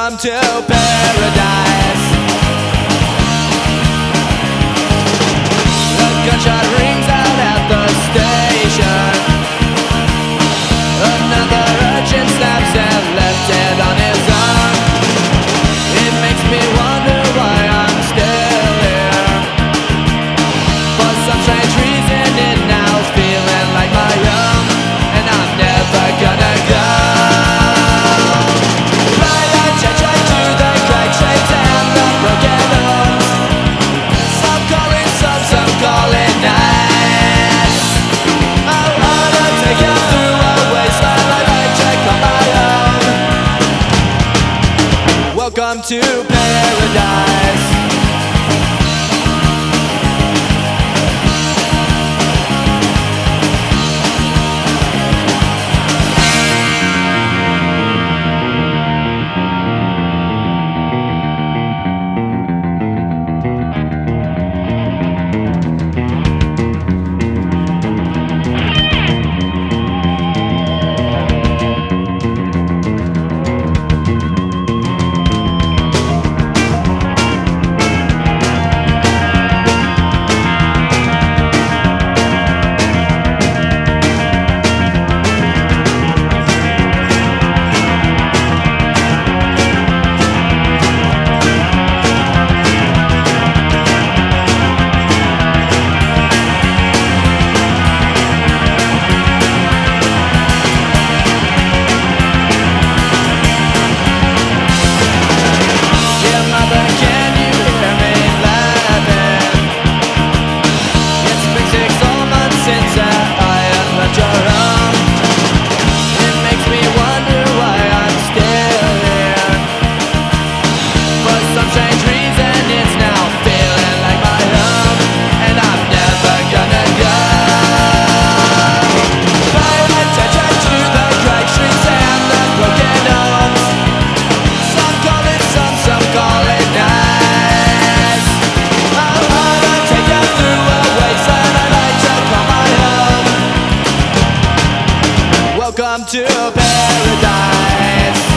Welcome to paradise. To paradise. Welcome to paradise.